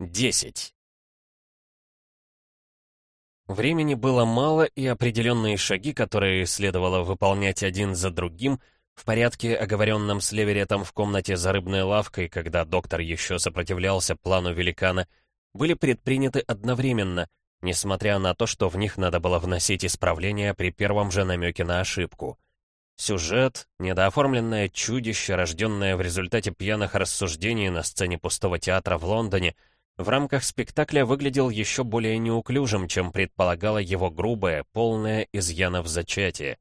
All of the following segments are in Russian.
10. Времени было мало, и определенные шаги, которые следовало выполнять один за другим, в порядке, оговоренном с Леверетом в комнате за рыбной лавкой, когда доктор еще сопротивлялся плану великана, были предприняты одновременно, несмотря на то, что в них надо было вносить исправления при первом же намеке на ошибку. Сюжет, недооформленное чудище, рожденное в результате пьяных рассуждений на сцене пустого театра в Лондоне — в рамках спектакля выглядел еще более неуклюжим, чем предполагало его грубое, полное изъянов зачатие.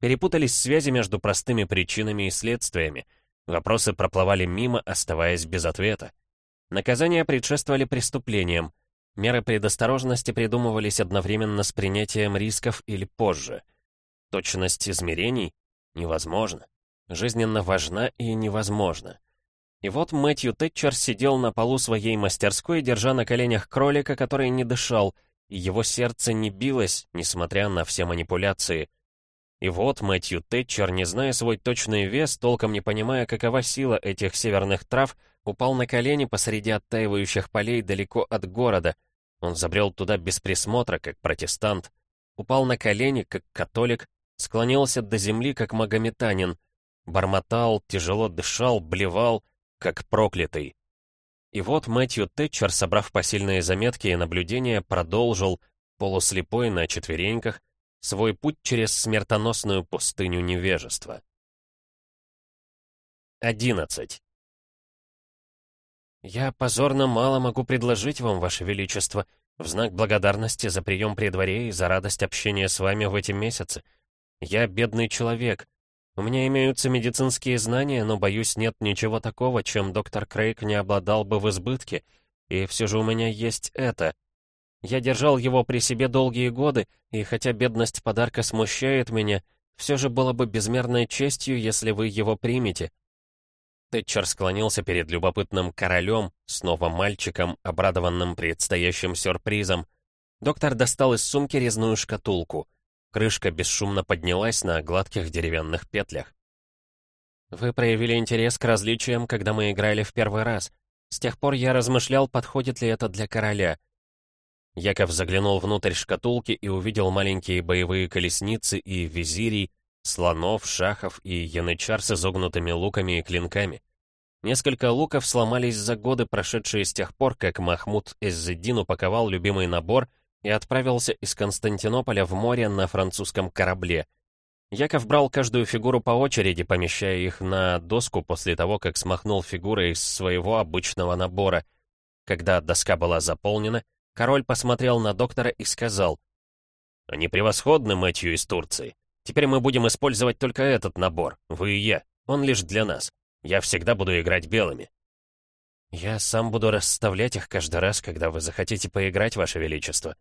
Перепутались связи между простыми причинами и следствиями. Вопросы проплывали мимо, оставаясь без ответа. Наказания предшествовали преступлениям. Меры предосторожности придумывались одновременно с принятием рисков или позже. Точность измерений невозможно. Жизненно важна и невозможна. И вот Мэтью Тэтчер сидел на полу своей мастерской, держа на коленях кролика, который не дышал, и его сердце не билось, несмотря на все манипуляции. И вот Мэтью Тэтчер, не зная свой точный вес, толком не понимая, какова сила этих северных трав, упал на колени посреди оттаивающих полей далеко от города. Он забрел туда без присмотра, как протестант. Упал на колени, как католик, склонился до земли, как магометанин. Бормотал, тяжело дышал, блевал — как проклятый. И вот Мэтью Тэтчер, собрав посильные заметки и наблюдения, продолжил, полуслепой на четвереньках, свой путь через смертоносную пустыню невежества. 11. «Я позорно мало могу предложить вам, Ваше Величество, в знак благодарности за прием при дворе и за радость общения с вами в эти месяцы. Я бедный человек, у меня имеются медицинские знания, но, боюсь, нет ничего такого, чем доктор Крейг не обладал бы в избытке. И все же у меня есть это. Я держал его при себе долгие годы, и хотя бедность подарка смущает меня, все же было бы безмерной честью, если вы его примете. Тэтчер склонился перед любопытным королем, снова мальчиком, обрадованным предстоящим сюрпризом. Доктор достал из сумки резную шкатулку — Крышка бесшумно поднялась на гладких деревянных петлях. «Вы проявили интерес к различиям, когда мы играли в первый раз. С тех пор я размышлял, подходит ли это для короля». Яков заглянул внутрь шкатулки и увидел маленькие боевые колесницы и визирий, слонов, шахов и янычар с изогнутыми луками и клинками. Несколько луков сломались за годы, прошедшие с тех пор, как Махмуд Эззедин упаковал любимый набор и отправился из Константинополя в море на французском корабле. Яков брал каждую фигуру по очереди, помещая их на доску после того, как смахнул фигуры из своего обычного набора. Когда доска была заполнена, король посмотрел на доктора и сказал, «Они превосходны, Мэтью из Турции. Теперь мы будем использовать только этот набор, вы и я. Он лишь для нас. Я всегда буду играть белыми». «Я сам буду расставлять их каждый раз, когда вы захотите поиграть, Ваше Величество»,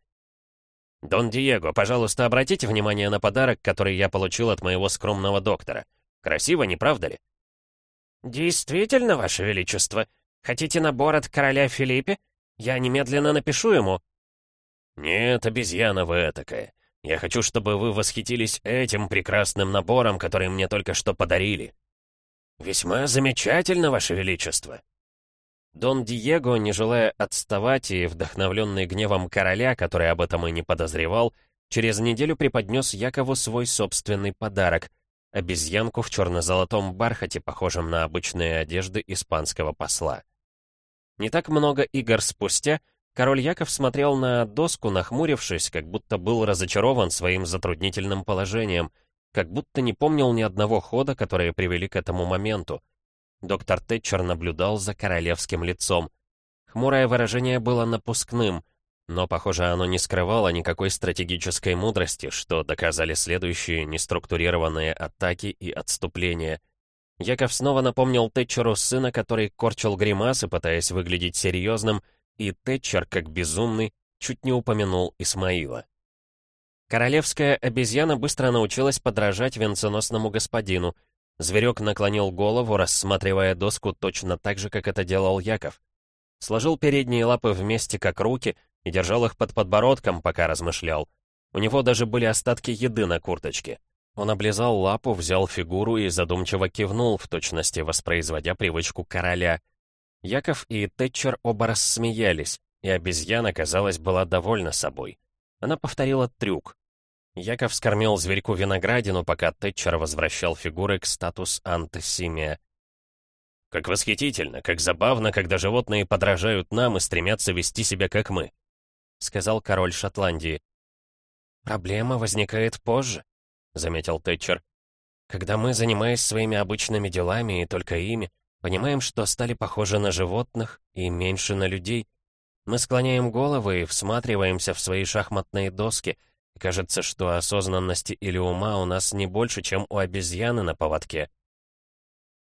«Дон Диего, пожалуйста, обратите внимание на подарок, который я получил от моего скромного доктора. Красиво, не правда ли?» «Действительно, Ваше Величество. Хотите набор от короля Филиппе? Я немедленно напишу ему». «Нет, обезьяна вы этакая. Я хочу, чтобы вы восхитились этим прекрасным набором, который мне только что подарили». «Весьма замечательно, Ваше Величество», Дон Диего, не желая отставать и вдохновленный гневом короля, который об этом и не подозревал, через неделю преподнес Якову свой собственный подарок — обезьянку в черно-золотом бархате, похожем на обычные одежды испанского посла. Не так много игр спустя король Яков смотрел на доску, нахмурившись, как будто был разочарован своим затруднительным положением, как будто не помнил ни одного хода, которые привели к этому моменту — Доктор Тэтчер наблюдал за королевским лицом. Хмурое выражение было напускным, но, похоже, оно не скрывало никакой стратегической мудрости, что доказали следующие неструктурированные атаки и отступления. Яков снова напомнил Тэтчеру сына, который корчил гримасы, пытаясь выглядеть серьезным, и Тэтчер, как безумный, чуть не упомянул Исмаила. Королевская обезьяна быстро научилась подражать венценосному господину — Зверек наклонил голову, рассматривая доску точно так же, как это делал Яков. Сложил передние лапы вместе, как руки, и держал их под подбородком, пока размышлял. У него даже были остатки еды на курточке. Он облизал лапу, взял фигуру и задумчиво кивнул, в точности воспроизводя привычку короля. Яков и Тэтчер оба рассмеялись, и обезьяна, казалось, была довольна собой. Она повторила трюк. Яков скормил зверьку виноградину, пока Тэтчер возвращал фигуры к статус антисимия. «Как восхитительно, как забавно, когда животные подражают нам и стремятся вести себя, как мы», — сказал король Шотландии. «Проблема возникает позже», — заметил Тэтчер. «Когда мы, занимаясь своими обычными делами и только ими, понимаем, что стали похожи на животных и меньше на людей, мы склоняем головы и всматриваемся в свои шахматные доски, кажется, что осознанности или ума у нас не больше, чем у обезьяны на поводке».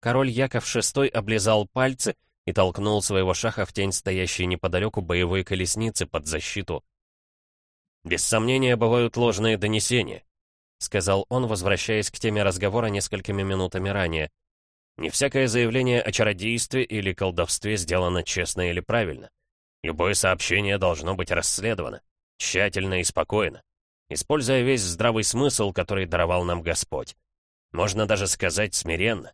Король Яков VI облизал пальцы и толкнул своего шаха в тень стоящей неподалеку боевой колесницы под защиту. «Без сомнения, бывают ложные донесения», — сказал он, возвращаясь к теме разговора несколькими минутами ранее. «Не всякое заявление о чародействе или колдовстве сделано честно или правильно. Любое сообщение должно быть расследовано, тщательно и спокойно, используя весь здравый смысл, который даровал нам Господь. Можно даже сказать смиренно.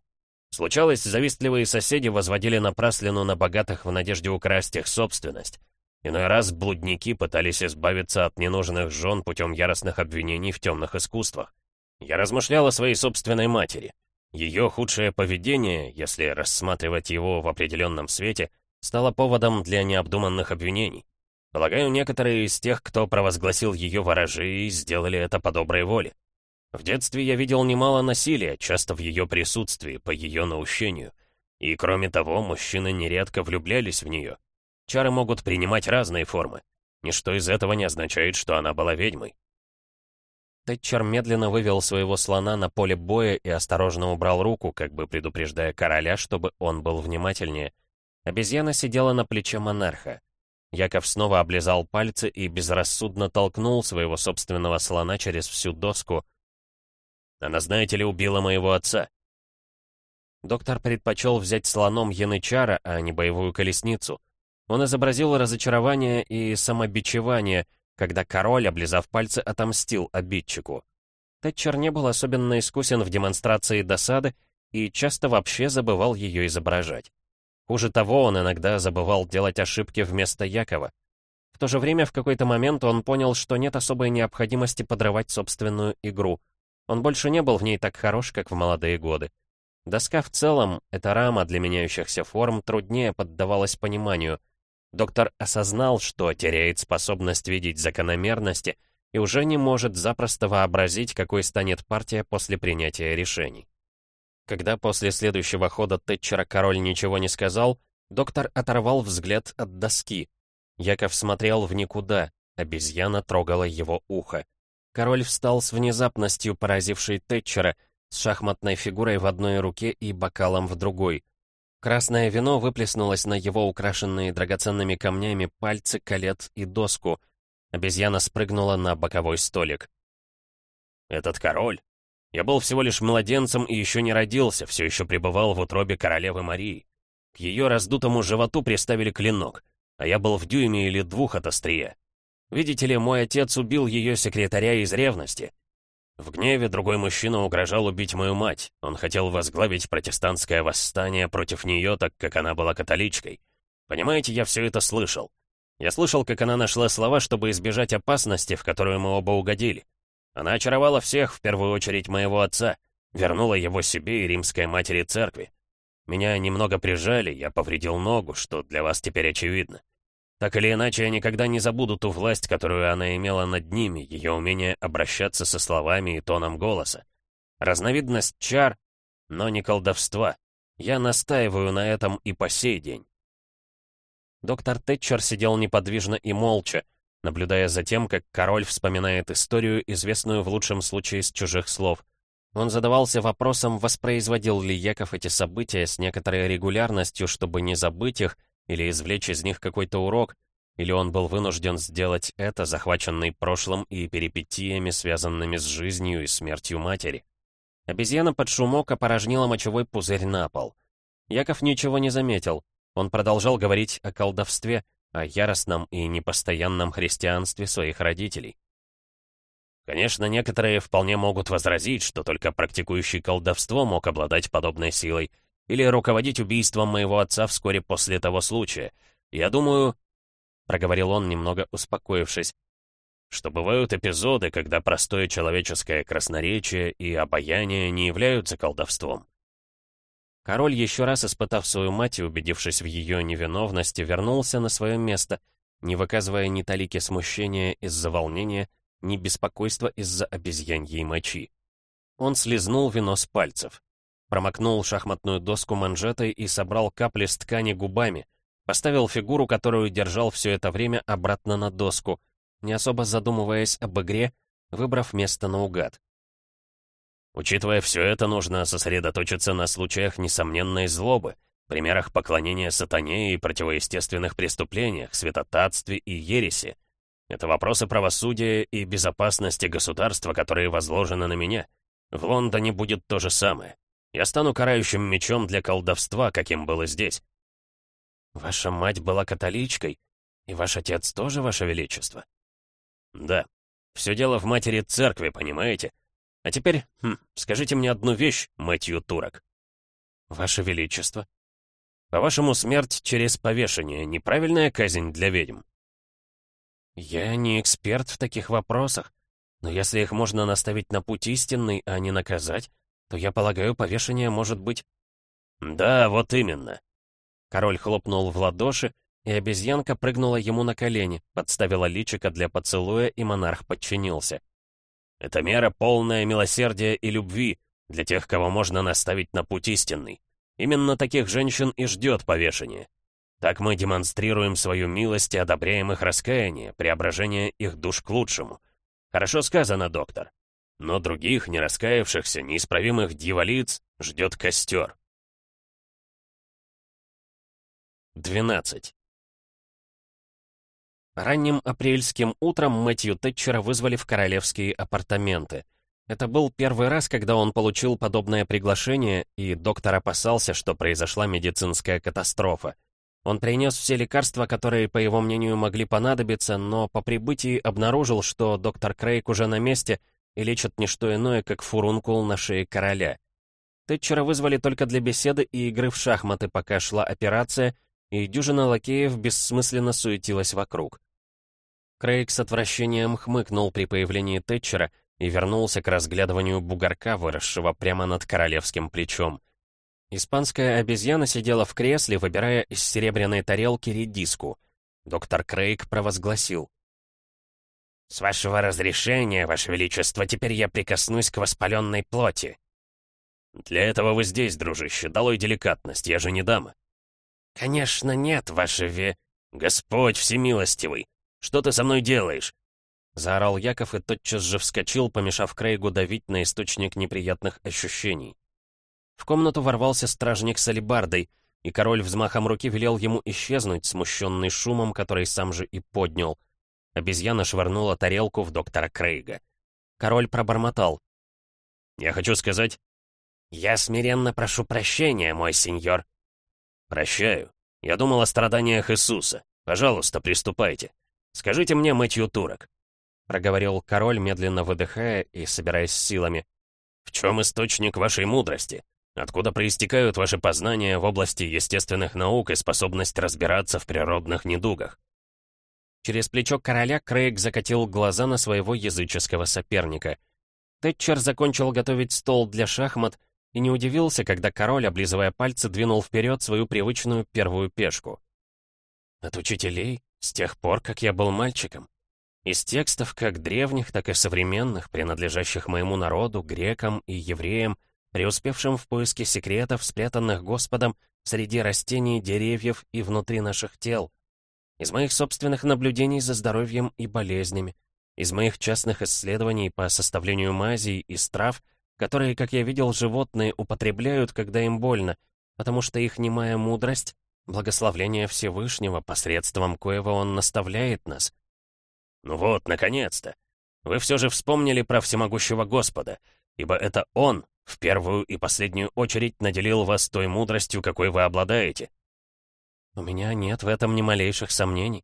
Случалось, завистливые соседи возводили напраслину на богатых в надежде украсть их собственность. Иной раз блудники пытались избавиться от ненужных жен путем яростных обвинений в темных искусствах. Я размышлял о своей собственной матери. Ее худшее поведение, если рассматривать его в определенном свете, стало поводом для необдуманных обвинений. Полагаю, некоторые из тех, кто провозгласил ее ворожей, сделали это по доброй воле. В детстве я видел немало насилия, часто в ее присутствии, по ее наущению. И кроме того, мужчины нередко влюблялись в нее. Чары могут принимать разные формы. Ничто из этого не означает, что она была ведьмой. Тэтчер медленно вывел своего слона на поле боя и осторожно убрал руку, как бы предупреждая короля, чтобы он был внимательнее. Обезьяна сидела на плече монарха. Яков снова облизал пальцы и безрассудно толкнул своего собственного слона через всю доску. «Она, знаете ли, убила моего отца». Доктор предпочел взять слоном янычара, а не боевую колесницу — он изобразил разочарование и самобичевание, когда король, облизав пальцы, отомстил обидчику. Тэтчер не был особенно искусен в демонстрации досады и часто вообще забывал ее изображать. Хуже того, он иногда забывал делать ошибки вместо Якова. В то же время в какой-то момент он понял, что нет особой необходимости подрывать собственную игру. Он больше не был в ней так хорош, как в молодые годы. Доска в целом, эта рама для меняющихся форм, труднее поддавалась пониманию — Доктор осознал, что теряет способность видеть закономерности и уже не может запросто вообразить, какой станет партия после принятия решений. Когда после следующего хода Тэтчера король ничего не сказал, доктор оторвал взгляд от доски. Яков смотрел в никуда, обезьяна трогала его ухо. Король встал с внезапностью, поразившей Тэтчера, с шахматной фигурой в одной руке и бокалом в другой. Красное вино выплеснулось на его украшенные драгоценными камнями пальцы, колет и доску. Обезьяна спрыгнула на боковой столик. «Этот король? Я был всего лишь младенцем и еще не родился, все еще пребывал в утробе королевы Марии. К ее раздутому животу приставили клинок, а я был в дюйме или двух от острия. Видите ли, мой отец убил ее секретаря из ревности. В гневе другой мужчина угрожал убить мою мать. Он хотел возглавить протестантское восстание против нее, так как она была католичкой. Понимаете, я все это слышал. Я слышал, как она нашла слова, чтобы избежать опасности, в которую мы оба угодили. Она очаровала всех, в первую очередь моего отца, вернула его себе и римской матери церкви. Меня немного прижали, я повредил ногу, что для вас теперь очевидно. Так или иначе, я никогда не забуду ту власть, которую она имела над ними, ее умение обращаться со словами и тоном голоса. Разновидность чар, но не колдовства. Я настаиваю на этом и по сей день. Доктор Тэтчер сидел неподвижно и молча, наблюдая за тем, как король вспоминает историю, известную в лучшем случае с чужих слов. Он задавался вопросом, воспроизводил ли Яков эти события с некоторой регулярностью, чтобы не забыть их, или извлечь из них какой-то урок, или он был вынужден сделать это, захваченный прошлым и перипетиями, связанными с жизнью и смертью матери. Обезьяна под шумок опорожнила мочевой пузырь на пол. Яков ничего не заметил. Он продолжал говорить о колдовстве, о яростном и непостоянном христианстве своих родителей. Конечно, некоторые вполне могут возразить, что только практикующий колдовство мог обладать подобной силой, или руководить убийством моего отца вскоре после того случая. Я думаю...» — проговорил он, немного успокоившись, что бывают эпизоды, когда простое человеческое красноречие и обаяние не являются колдовством. Король, еще раз испытав свою мать и убедившись в ее невиновности, вернулся на свое место, не выказывая ни талики смущения из-за волнения, ни беспокойства из-за обезьяньей мочи. Он слезнул вино с пальцев, промокнул шахматную доску манжетой и собрал капли с ткани губами, поставил фигуру, которую держал все это время, обратно на доску, не особо задумываясь об игре, выбрав место наугад. Учитывая все это, нужно сосредоточиться на случаях несомненной злобы, примерах поклонения сатане и противоестественных преступлениях, святотатстве и ереси. Это вопросы правосудия и безопасности государства, которые возложены на меня. В Лондоне будет то же самое. Я стану карающим мечом для колдовства, каким было здесь. Ваша мать была католичкой, и ваш отец тоже, ваше величество? Да. Все дело в матери церкви, понимаете? А теперь, хм, скажите мне одну вещь, Мэтью Турок. Ваше Величество. По-вашему, смерть через повешение — неправильная казнь для ведьм? Я не эксперт в таких вопросах, но если их можно наставить на путь истинный, а не наказать, то, я полагаю, повешение может быть... Да, вот именно. Король хлопнул в ладоши, и обезьянка прыгнула ему на колени, подставила личико для поцелуя, и монарх подчинился. Это мера полная милосердия и любви для тех, кого можно наставить на путь истинный. Именно таких женщин и ждет повешение. Так мы демонстрируем свою милость и одобряем их раскаяние, преображение их душ к лучшему. Хорошо сказано, доктор. Но других, не раскаявшихся, неисправимых дьяволиц ждет костер. 12. Ранним апрельским утром Мэтью Тэтчера вызвали в королевские апартаменты. Это был первый раз, когда он получил подобное приглашение, и доктор опасался, что произошла медицинская катастрофа. Он принес все лекарства, которые, по его мнению, могли понадобиться, но по прибытии обнаружил, что доктор Крейг уже на месте и лечит не что иное, как фурункул на шее короля. Тэтчера вызвали только для беседы и игры в шахматы, пока шла операция, и дюжина лакеев бессмысленно суетилась вокруг. Крейг с отвращением хмыкнул при появлении Тэтчера и вернулся к разглядыванию бугорка, выросшего прямо над королевским плечом. Испанская обезьяна сидела в кресле, выбирая из серебряной тарелки редиску. Доктор Крейг провозгласил. «С вашего разрешения, ваше величество, теперь я прикоснусь к воспаленной плоти». «Для этого вы здесь, дружище, долой деликатность, я же не дама». «Конечно нет, ваше ве...» «Господь всемилостивый! Что ты со мной делаешь?» Заорал Яков и тотчас же вскочил, помешав Крейгу давить на источник неприятных ощущений. В комнату ворвался стражник с алебардой, и король взмахом руки велел ему исчезнуть, смущенный шумом, который сам же и поднял. Обезьяна швырнула тарелку в доктора Крейга. Король пробормотал. «Я хочу сказать...» «Я смиренно прошу прощения, мой сеньор», «Прощаю. Я думал о страданиях Иисуса. Пожалуйста, приступайте. Скажите мне, Мэтью Турок», — проговорил король, медленно выдыхая и собираясь силами. «В чем источник вашей мудрости? Откуда проистекают ваши познания в области естественных наук и способность разбираться в природных недугах?» Через плечо короля Крейг закатил глаза на своего языческого соперника. Тэтчер закончил готовить стол для шахмат, и не удивился, когда король, облизывая пальцы, двинул вперед свою привычную первую пешку. От учителей, с тех пор, как я был мальчиком. Из текстов как древних, так и современных, принадлежащих моему народу, грекам и евреям, преуспевшим в поиске секретов, спрятанных Господом среди растений, деревьев и внутри наших тел. Из моих собственных наблюдений за здоровьем и болезнями, из моих частных исследований по составлению мазей и трав — которые, как я видел, животные употребляют, когда им больно, потому что их немая мудрость — благословление Всевышнего, посредством коего Он наставляет нас. Ну вот, наконец-то! Вы все же вспомнили про всемогущего Господа, ибо это Он в первую и последнюю очередь наделил вас той мудростью, какой вы обладаете. У меня нет в этом ни малейших сомнений.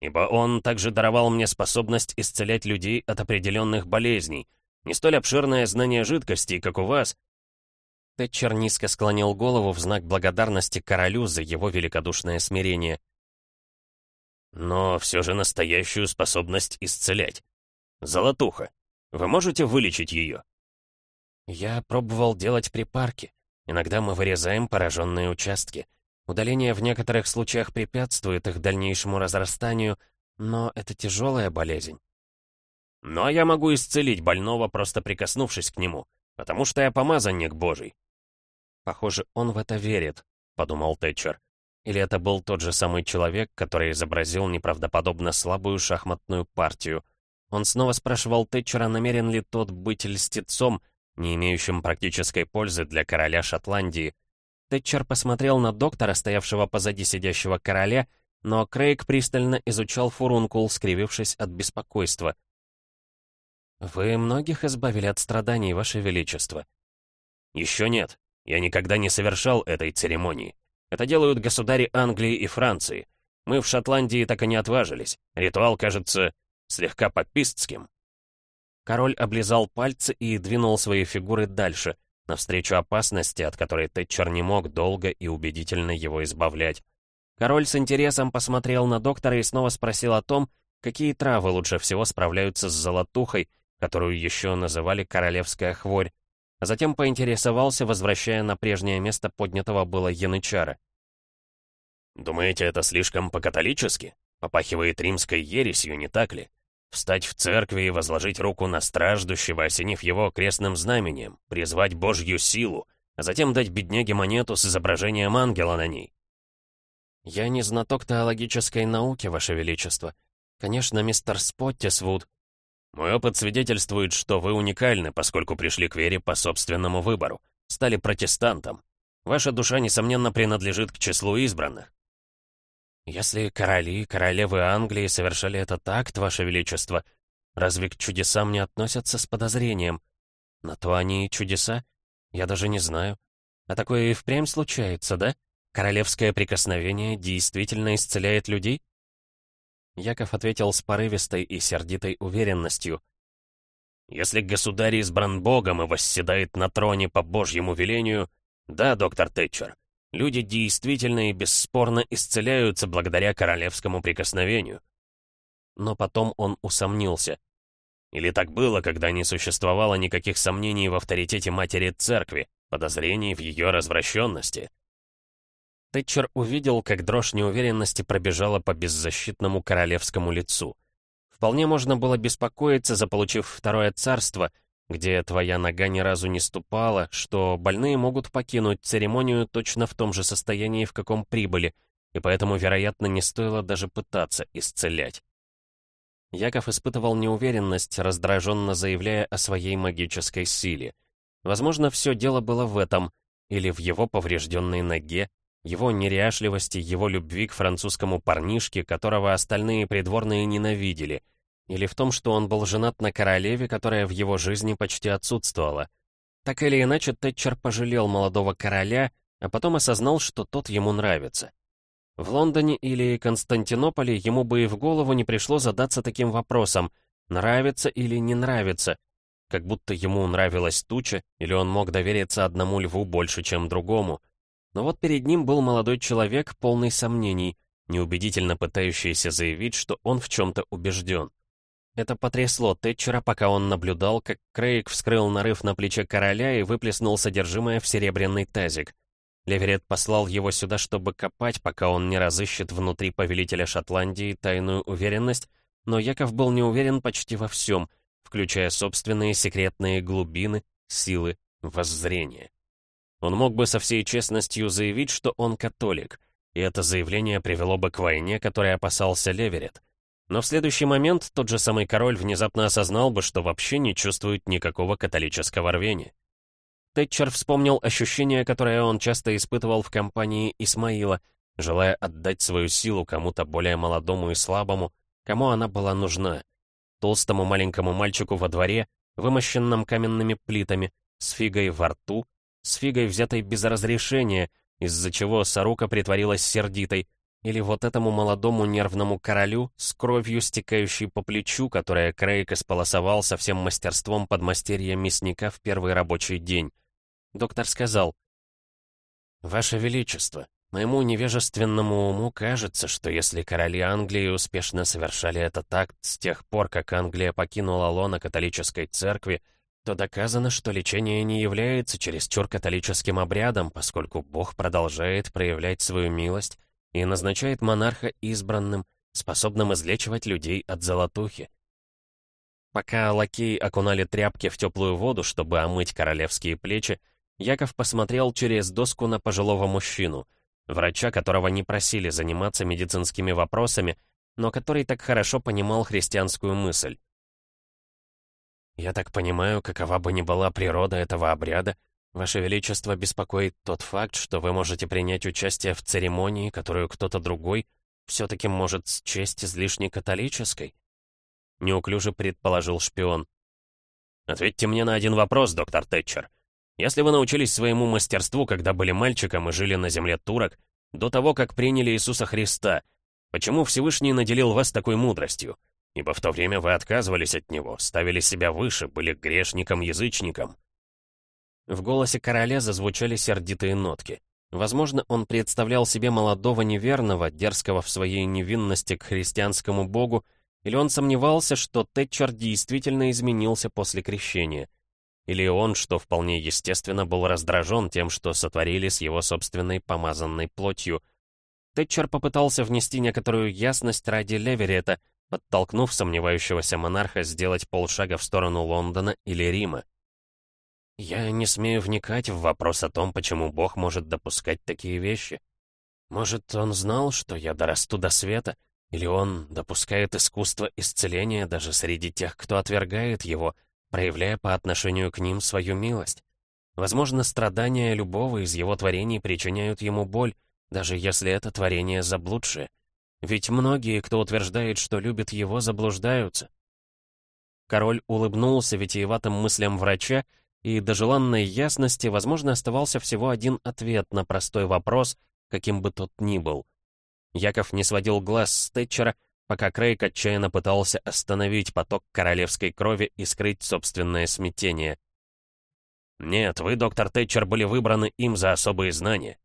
Ибо Он также даровал мне способность исцелять людей от определенных болезней, не столь обширное знание жидкостей, как у вас. Тэтчер низко склонил голову в знак благодарности королю за его великодушное смирение. «Но все же настоящую способность исцелять. Золотуха, вы можете вылечить ее?» «Я пробовал делать припарки. Иногда мы вырезаем пораженные участки. Удаление в некоторых случаях препятствует их дальнейшему разрастанию, но это тяжелая болезнь. «Ну а я могу исцелить больного, просто прикоснувшись к нему, потому что я помазанник Божий». «Похоже, он в это верит», — подумал Тэтчер. Или это был тот же самый человек, который изобразил неправдоподобно слабую шахматную партию. Он снова спрашивал Тэтчера, намерен ли тот быть льстецом, не имеющим практической пользы для короля Шотландии. Тэтчер посмотрел на доктора, стоявшего позади сидящего короля, но Крейг пристально изучал фурункул, скривившись от беспокойства. «Вы многих избавили от страданий, Ваше Величество?» «Еще нет. Я никогда не совершал этой церемонии. Это делают государи Англии и Франции. Мы в Шотландии так и не отважились. Ритуал кажется слегка попистским». Король облизал пальцы и двинул свои фигуры дальше, навстречу опасности, от которой Тэтчер не мог долго и убедительно его избавлять. Король с интересом посмотрел на доктора и снова спросил о том, какие травы лучше всего справляются с золотухой, которую еще называли королевская хворь, а затем поинтересовался, возвращая на прежнее место поднятого было янычара. «Думаете, это слишком по-католически? Попахивает римской ересью, не так ли? Встать в церкви и возложить руку на страждущего, осенив его крестным знамением, призвать Божью силу, а затем дать бедняге монету с изображением ангела на ней. «Я не знаток теологической науки, Ваше Величество. Конечно, мистер Споттисвуд...» «Мой опыт свидетельствует, что вы уникальны, поскольку пришли к вере по собственному выбору, стали протестантом. Ваша душа, несомненно, принадлежит к числу избранных. «Если короли, королевы Англии совершали этот акт, Ваше Величество, разве к чудесам не относятся с подозрением? На то они и чудеса? Я даже не знаю. А такое и впрямь случается, да? Королевское прикосновение действительно исцеляет людей?» Яков ответил с порывистой и сердитой уверенностью. «Если государь избран Богом и восседает на троне по Божьему велению, да, доктор Тэтчер, Люди действительно и бесспорно исцеляются благодаря королевскому прикосновению. Но потом он усомнился. Или так было, когда не существовало никаких сомнений в авторитете матери церкви, подозрений в ее развращенности. Тэтчер увидел, как дрожь неуверенности пробежала по беззащитному королевскому лицу. Вполне можно было беспокоиться, заполучив второе царство — где твоя нога ни разу не ступала, что больные могут покинуть церемонию точно в том же состоянии, в каком прибыли, и поэтому, вероятно, не стоило даже пытаться исцелять. Яков испытывал неуверенность, раздраженно заявляя о своей магической силе. Возможно, все дело было в этом, или в его поврежденной ноге, его неряшливости, его любви к французскому парнишке, которого остальные придворные ненавидели — или в том, что он был женат на королеве, которая в его жизни почти отсутствовала. Так или иначе, Тэтчер пожалел молодого короля, а потом осознал, что тот ему нравится. В Лондоне или Константинополе ему бы и в голову не пришло задаться таким вопросом, нравится или не нравится, как будто ему нравилась туча, или он мог довериться одному льву больше, чем другому. Но вот перед ним был молодой человек, полный сомнений, неубедительно пытающийся заявить, что он в чем-то убежден. Это потрясло Тэтчера, пока он наблюдал, как Крейг вскрыл нарыв на плече короля и выплеснул содержимое в серебряный тазик. Леверет послал его сюда, чтобы копать, пока он не разыщет внутри повелителя Шотландии тайную уверенность, но Яков был не уверен почти во всем, включая собственные секретные глубины, силы, воззрения. Он мог бы со всей честностью заявить, что он католик, и это заявление привело бы к войне, которой опасался Леверет. Но в следующий момент тот же самый король внезапно осознал бы, что вообще не чувствует никакого католического рвения. Тэтчер вспомнил ощущение, которое он часто испытывал в компании Исмаила, желая отдать свою силу кому-то более молодому и слабому, кому она была нужна. Толстому маленькому мальчику во дворе, вымощенном каменными плитами, с фигой во рту, с фигой, взятой без разрешения, из-за чего Сарука притворилась сердитой, или вот этому молодому нервному королю с кровью, стекающей по плечу, которая Крейг исполосовал со всем мастерством подмастерья мясника в первый рабочий день. Доктор сказал, «Ваше Величество, моему невежественному уму кажется, что если короли Англии успешно совершали этот акт с тех пор, как Англия покинула лоно католической церкви, то доказано, что лечение не является чересчур католическим обрядом, поскольку Бог продолжает проявлять свою милость и назначает монарха избранным, способным излечивать людей от золотухи. Пока лакеи окунали тряпки в теплую воду, чтобы омыть королевские плечи, Яков посмотрел через доску на пожилого мужчину, врача, которого не просили заниматься медицинскими вопросами, но который так хорошо понимал христианскую мысль. «Я так понимаю, какова бы ни была природа этого обряда, Ваше Величество беспокоит тот факт, что вы можете принять участие в церемонии, которую кто-то другой все-таки может счесть излишне католической?» Неуклюже предположил шпион. «Ответьте мне на один вопрос, доктор Тэтчер. Если вы научились своему мастерству, когда были мальчиком и жили на земле турок, до того, как приняли Иисуса Христа, почему Всевышний наделил вас такой мудростью? Ибо в то время вы отказывались от него, ставили себя выше, были грешником-язычником». В голосе короля зазвучали сердитые нотки. Возможно, он представлял себе молодого неверного, дерзкого в своей невинности к христианскому богу, или он сомневался, что Тэтчер действительно изменился после крещения. Или он, что вполне естественно, был раздражен тем, что сотворили с его собственной помазанной плотью. Тэтчер попытался внести некоторую ясность ради Леверета, подтолкнув сомневающегося монарха сделать полшага в сторону Лондона или Рима. «Я не смею вникать в вопрос о том, почему Бог может допускать такие вещи. Может, он знал, что я дорасту до света, или он допускает искусство исцеления даже среди тех, кто отвергает его, проявляя по отношению к ним свою милость. Возможно, страдания любого из его творений причиняют ему боль, даже если это творение заблудшее. Ведь многие, кто утверждает, что любит его, заблуждаются. Король улыбнулся витиеватым мыслям врача, и до желанной ясности, возможно, оставался всего один ответ на простой вопрос, каким бы тот ни был. Яков не сводил глаз с Тэтчера, пока Крейг отчаянно пытался остановить поток королевской крови и скрыть собственное смятение. «Нет, вы, доктор Тэтчер, были выбраны им за особые знания».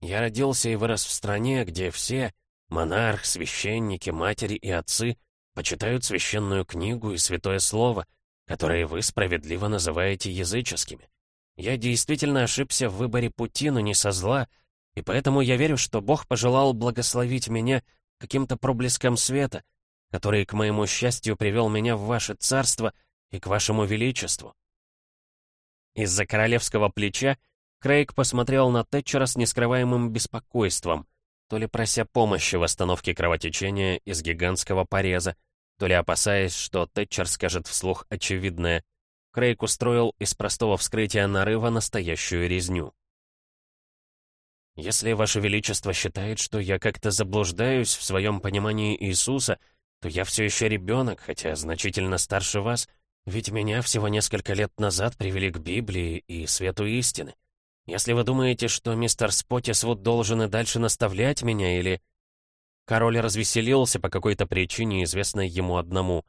«Я родился и вырос в стране, где все, Монарх, священники, матери и отцы почитают священную книгу и святое слово, которые вы справедливо называете языческими. Я действительно ошибся в выборе пути, но не со зла, и поэтому я верю, что Бог пожелал благословить меня каким-то проблеском света, который, к моему счастью, привел меня в ваше царство и к вашему величеству. Из-за королевского плеча Крейг посмотрел на Тэтчера с нескрываемым беспокойством — то ли прося помощи в остановке кровотечения из гигантского пореза, то ли опасаясь, что Тэтчер скажет вслух очевидное. Крейг устроил из простого вскрытия нарыва настоящую резню. «Если Ваше Величество считает, что я как-то заблуждаюсь в своем понимании Иисуса, то я все еще ребенок, хотя значительно старше вас, ведь меня всего несколько лет назад привели к Библии и свету истины. Если вы думаете, что мистер Спотисвуд должен и дальше наставлять меня, или...» Король развеселился по какой-то причине, известной ему одному.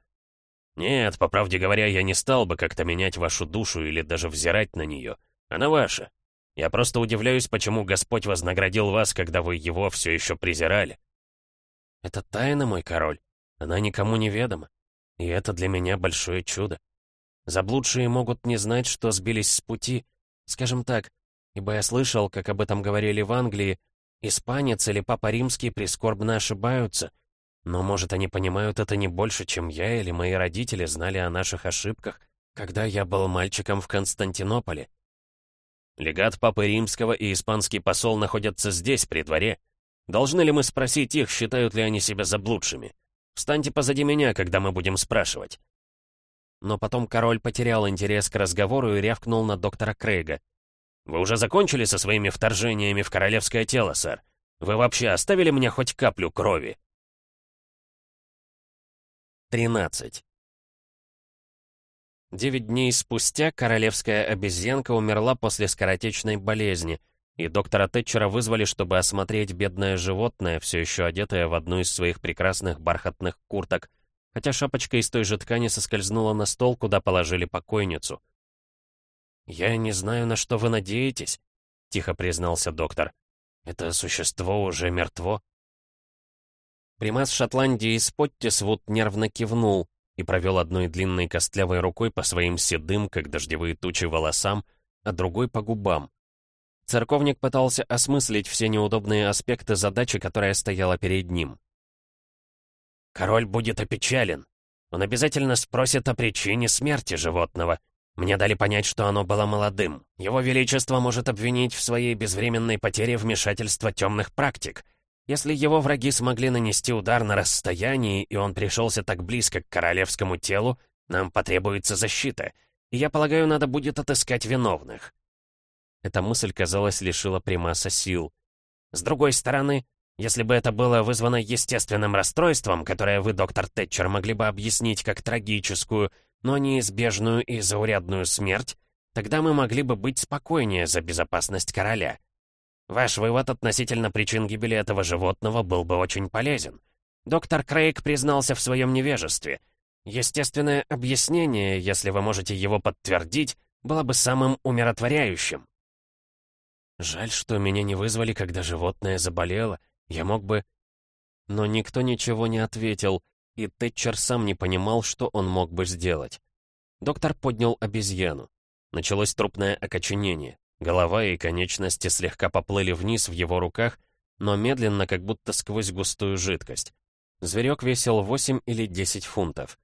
«Нет, по правде говоря, я не стал бы как-то менять вашу душу или даже взирать на нее. Она ваша. Я просто удивляюсь, почему Господь вознаградил вас, когда вы его все еще презирали». «Это тайна, мой король. Она никому не ведома. И это для меня большое чудо. Заблудшие могут не знать, что сбились с пути. Скажем так, ибо я слышал, как об этом говорили в Англии, испанец или папа римский прискорбно ошибаются. Но, может, они понимают это не больше, чем я или мои родители знали о наших ошибках, когда я был мальчиком в Константинополе. Легат Папы Римского и испанский посол находятся здесь, при дворе. Должны ли мы спросить их, считают ли они себя заблудшими? Встаньте позади меня, когда мы будем спрашивать. Но потом король потерял интерес к разговору и рявкнул на доктора Крейга. «Вы уже закончили со своими вторжениями в королевское тело, сэр? Вы вообще оставили мне хоть каплю крови?» 13. Девять дней спустя королевская обезьянка умерла после скоротечной болезни, и доктора Тэтчера вызвали, чтобы осмотреть бедное животное, все еще одетое в одну из своих прекрасных бархатных курток, хотя шапочка из той же ткани соскользнула на стол, куда положили покойницу. «Я не знаю, на что вы надеетесь», — тихо признался доктор. «Это существо уже мертво». Примас Шотландии Споттисвуд нервно кивнул и провел одной длинной костлявой рукой по своим седым, как дождевые тучи, волосам, а другой по губам. Церковник пытался осмыслить все неудобные аспекты задачи, которая стояла перед ним. «Король будет опечален. Он обязательно спросит о причине смерти животного. Мне дали понять, что оно было молодым. Его Величество может обвинить в своей безвременной потере вмешательства темных практик. Если его враги смогли нанести удар на расстоянии, и он пришелся так близко к королевскому телу, нам потребуется защита. И я полагаю, надо будет отыскать виновных. Эта мысль, казалось, лишила Примаса сил. С другой стороны, если бы это было вызвано естественным расстройством, которое вы, доктор Тэтчер, могли бы объяснить как трагическую, но неизбежную и заурядную смерть, тогда мы могли бы быть спокойнее за безопасность короля. Ваш вывод относительно причин гибели этого животного был бы очень полезен. Доктор Крейг признался в своем невежестве. Естественное объяснение, если вы можете его подтвердить, было бы самым умиротворяющим. Жаль, что меня не вызвали, когда животное заболело. Я мог бы... Но никто ничего не ответил, и Тэтчер сам не понимал, что он мог бы сделать. Доктор поднял обезьяну. Началось трупное окоченение. Голова и конечности слегка поплыли вниз в его руках, но медленно, как будто сквозь густую жидкость. Зверек весил 8 или 10 фунтов.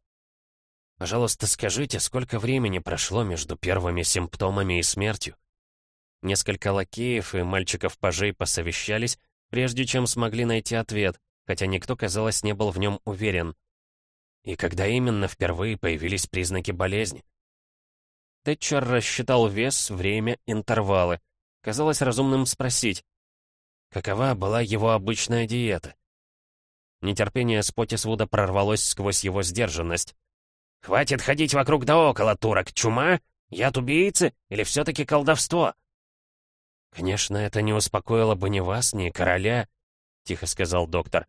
«Пожалуйста, скажите, сколько времени прошло между первыми симптомами и смертью?» Несколько лакеев и мальчиков-пажей посовещались, прежде чем смогли найти ответ, хотя никто, казалось, не был в нем уверен. И когда именно впервые появились признаки болезни? Тэтчер рассчитал вес, время, интервалы. Казалось разумным спросить, какова была его обычная диета? Нетерпение Спотисвуда прорвалось сквозь его сдержанность. «Хватит ходить вокруг да около, турок! Чума? Яд убийцы? Или все-таки колдовство?» «Конечно, это не успокоило бы ни вас, ни короля», — тихо сказал доктор.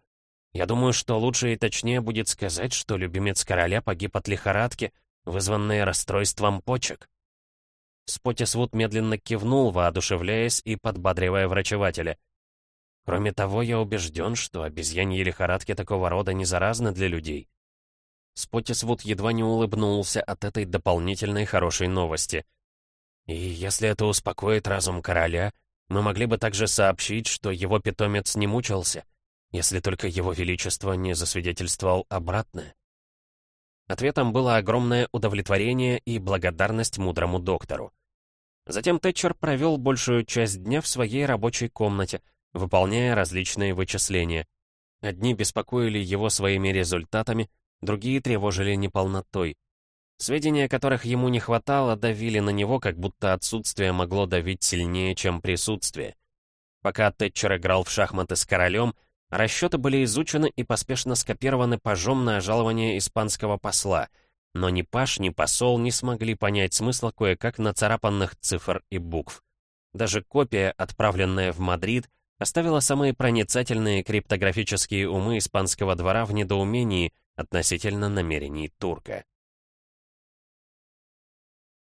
«Я думаю, что лучше и точнее будет сказать, что любимец короля погиб от лихорадки, вызванные расстройством почек. Спотисвуд медленно кивнул, воодушевляясь и подбадривая врачевателя. Кроме того, я убежден, что обезьяньи лихорадки такого рода не заразны для людей. Спотисвуд едва не улыбнулся от этой дополнительной хорошей новости. И если это успокоит разум короля, мы могли бы также сообщить, что его питомец не мучился, если только его величество не засвидетельствовал обратное. Ответом было огромное удовлетворение и благодарность мудрому доктору. Затем Тэтчер провел большую часть дня в своей рабочей комнате, выполняя различные вычисления. Одни беспокоили его своими результатами, другие тревожили неполнотой. Сведения, которых ему не хватало, давили на него, как будто отсутствие могло давить сильнее, чем присутствие. Пока Тэтчер играл в шахматы с королем, Расчеты были изучены и поспешно скопированы пажом на жалование испанского посла, но ни паж, ни посол не смогли понять смысла кое-как нацарапанных цифр и букв. Даже копия, отправленная в Мадрид, оставила самые проницательные криптографические умы испанского двора в недоумении относительно намерений турка.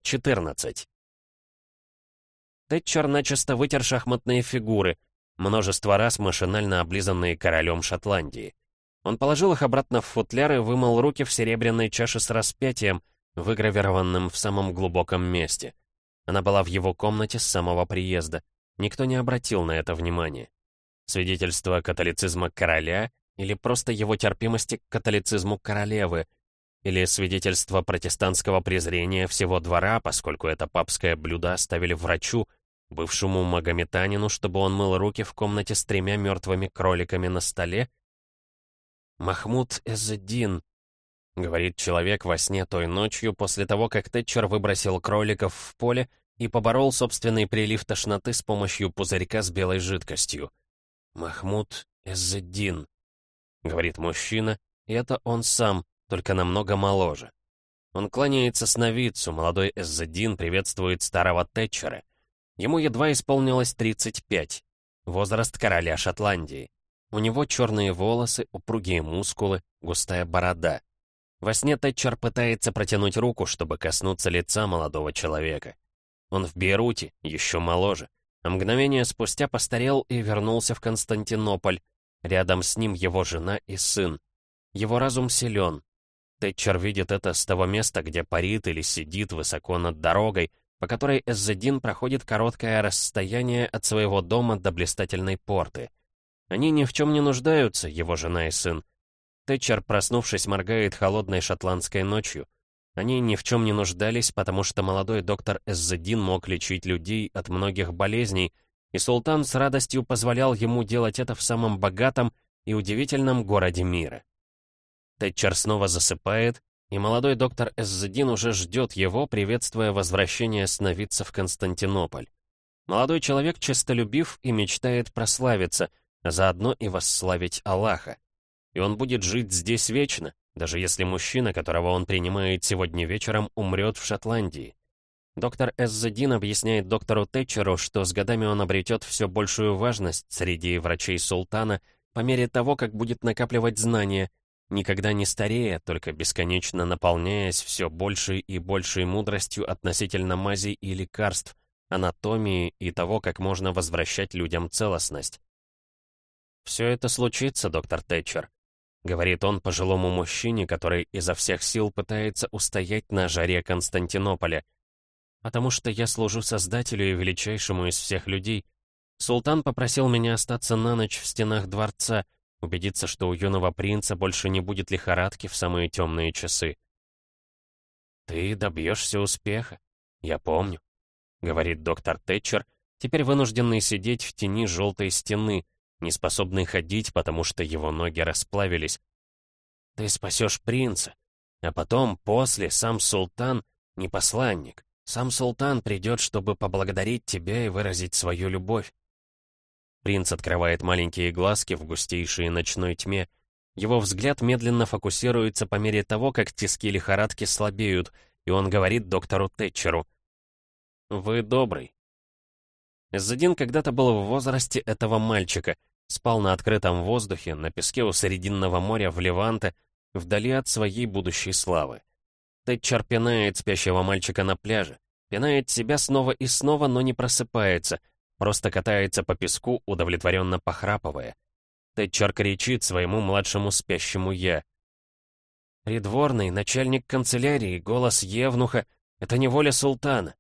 14. Тэтчер начисто вытер шахматные фигуры — множество раз машинально облизанные королем Шотландии. Он положил их обратно в футляр и вымыл руки в серебряной чаше с распятием, выгравированным в самом глубоком месте. Она была в его комнате с самого приезда. Никто не обратил на это внимания. Свидетельство католицизма короля или просто его терпимости к католицизму королевы, или свидетельство протестантского презрения всего двора, поскольку это папское блюдо оставили врачу, Бывшему магометанину, чтобы он мыл руки в комнате с тремя мертвыми кроликами на столе? «Махмуд Эзеддин», — говорит человек во сне той ночью после того, как Тэтчер выбросил кроликов в поле и поборол собственный прилив тошноты с помощью пузырька с белой жидкостью. «Махмуд Эзеддин», — говорит мужчина, и это он сам, только намного моложе. Он кланяется сновидцу, молодой Эзеддин приветствует старого Тэтчера — Ему едва исполнилось 35. Возраст короля Шотландии. У него черные волосы, упругие мускулы, густая борода. Во сне Тэтчер пытается протянуть руку, чтобы коснуться лица молодого человека. Он в Бейруте, еще моложе. А мгновение спустя постарел и вернулся в Константинополь. Рядом с ним его жена и сын. Его разум силен. Тэтчер видит это с того места, где парит или сидит высоко над дорогой, по которой Эззедин проходит короткое расстояние от своего дома до блистательной порты. Они ни в чем не нуждаются, его жена и сын. Тэтчер, проснувшись, моргает холодной шотландской ночью. Они ни в чем не нуждались, потому что молодой доктор Эззедин мог лечить людей от многих болезней, и султан с радостью позволял ему делать это в самом богатом и удивительном городе мира. Тэтчер снова засыпает, и молодой доктор Эззедин уже ждет его, приветствуя возвращение сновидца в Константинополь. Молодой человек честолюбив и мечтает прославиться, а заодно и восславить Аллаха. И он будет жить здесь вечно, даже если мужчина, которого он принимает сегодня вечером, умрет в Шотландии. Доктор Эззедин объясняет доктору Тэтчеру, что с годами он обретет все большую важность среди врачей султана по мере того, как будет накапливать знания, никогда не старея, только бесконечно наполняясь все большей и большей мудростью относительно мазей и лекарств, анатомии и того, как можно возвращать людям целостность. «Все это случится, доктор Тэтчер», — говорит он пожилому мужчине, который изо всех сил пытается устоять на жаре Константинополя. «Потому что я служу Создателю и величайшему из всех людей. Султан попросил меня остаться на ночь в стенах дворца, убедиться, что у юного принца больше не будет лихорадки в самые темные часы. «Ты добьешься успеха, я помню», — говорит доктор Тэтчер, теперь вынужденный сидеть в тени желтой стены, не способный ходить, потому что его ноги расплавились. «Ты спасешь принца, а потом, после, сам султан, не посланник, сам султан придет, чтобы поблагодарить тебя и выразить свою любовь. Принц открывает маленькие глазки в густейшей ночной тьме. Его взгляд медленно фокусируется по мере того, как тиски лихорадки слабеют, и он говорит доктору Тэтчеру. «Вы добрый». Эззадин когда-то был в возрасте этого мальчика, спал на открытом воздухе, на песке у Срединного моря в Леванте, вдали от своей будущей славы. Тэтчер пинает спящего мальчика на пляже, пинает себя снова и снова, но не просыпается — Просто катается по песку, удовлетворенно похрапывая. Тэтчер кричит своему младшему спящему «я». «Придворный, начальник канцелярии, голос Евнуха — это не воля султана.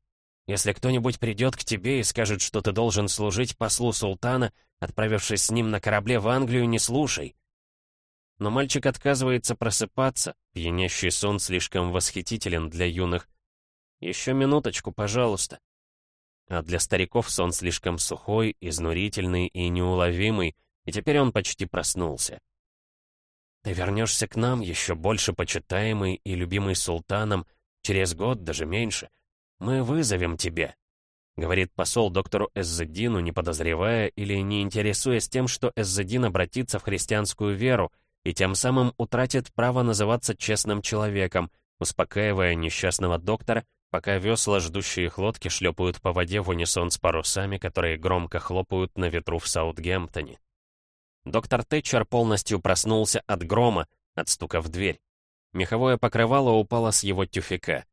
Если кто-нибудь придет к тебе и скажет, что ты должен служить послу султана, отправившись с ним на корабле в Англию, не слушай». Но мальчик отказывается просыпаться, пьянящий сон слишком восхитителен для юных. «Еще минуточку, пожалуйста», а для стариков сон слишком сухой, изнурительный и неуловимый, и теперь он почти проснулся. «Ты вернешься к нам, еще больше почитаемый и любимый султаном, через год, даже меньше. Мы вызовем тебя», — говорит посол доктору Эззедину, не подозревая или не интересуясь тем, что Эззедин обратится в христианскую веру и тем самым утратит право называться честным человеком, успокаивая несчастного доктора пока весла, ждущие их лодки, шлепают по воде в унисон с парусами, которые громко хлопают на ветру в Саутгемптоне. Доктор Тэтчер полностью проснулся от грома, от стука в дверь. Меховое покрывало упало с его тюфяка.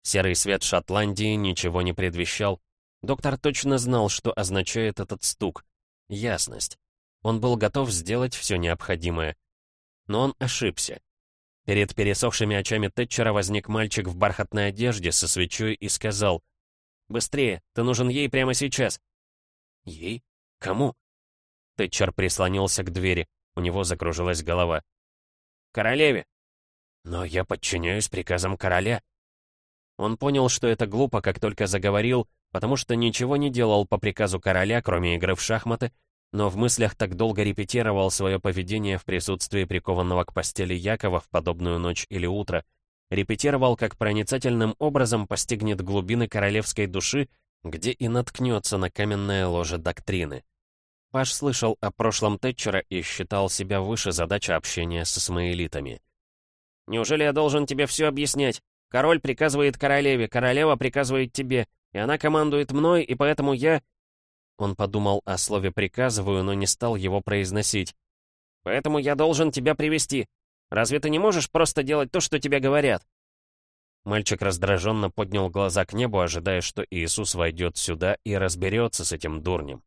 Серый свет Шотландии ничего не предвещал. Доктор точно знал, что означает этот стук. Ясность. Он был готов сделать все необходимое. Но он ошибся. Перед пересохшими очами Тэтчера возник мальчик в бархатной одежде со свечой и сказал, «Быстрее, ты нужен ей прямо сейчас». «Ей? Кому?» Тэтчер прислонился к двери, у него закружилась голова. «Королеве». «Но я подчиняюсь приказам короля». Он понял, что это глупо, как только заговорил, потому что ничего не делал по приказу короля, кроме игры в шахматы, но в мыслях так долго репетировал свое поведение в присутствии прикованного к постели Якова в подобную ночь или утро, репетировал, как проницательным образом постигнет глубины королевской души, где и наткнется на каменное ложе доктрины. Паш слышал о прошлом Тэтчера и считал себя выше задачи общения с исмаилитами. «Неужели я должен тебе все объяснять? Король приказывает королеве, королева приказывает тебе, и она командует мной, и поэтому я...» Он подумал о слове «приказываю», но не стал его произносить. «Поэтому я должен тебя привести. Разве ты не можешь просто делать то, что тебе говорят?» Мальчик раздраженно поднял глаза к небу, ожидая, что Иисус войдет сюда и разберется с этим дурнем.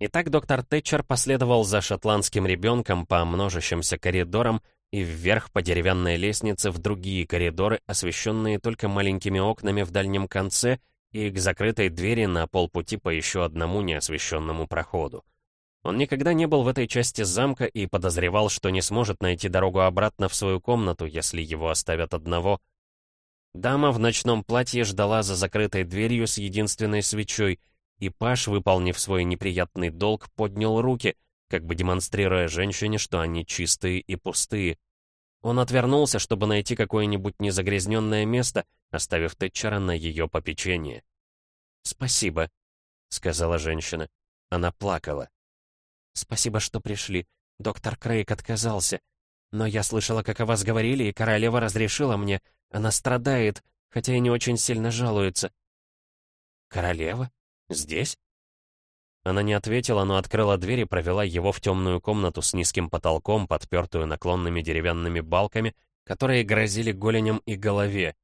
Итак, доктор Тэтчер последовал за шотландским ребенком по множащимся коридорам и вверх по деревянной лестнице в другие коридоры, освещенные только маленькими окнами в дальнем конце и к закрытой двери на полпути по еще одному неосвещенному проходу. Он никогда не был в этой части замка и подозревал, что не сможет найти дорогу обратно в свою комнату, если его оставят одного. Дама в ночном платье ждала за закрытой дверью с единственной свечой — и Паш, выполнив свой неприятный долг, поднял руки, как бы демонстрируя женщине, что они чистые и пустые. Он отвернулся, чтобы найти какое-нибудь незагрязненное место, оставив Тэтчера на ее попечение. «Спасибо», — сказала женщина. Она плакала. «Спасибо, что пришли. Доктор Крейг отказался. Но я слышала, как о вас говорили, и королева разрешила мне. Она страдает, хотя и не очень сильно жалуется». «Королева?» «Здесь?» Она не ответила, но открыла дверь и провела его в темную комнату с низким потолком, подпертую наклонными деревянными балками, которые грозили голеням и голове.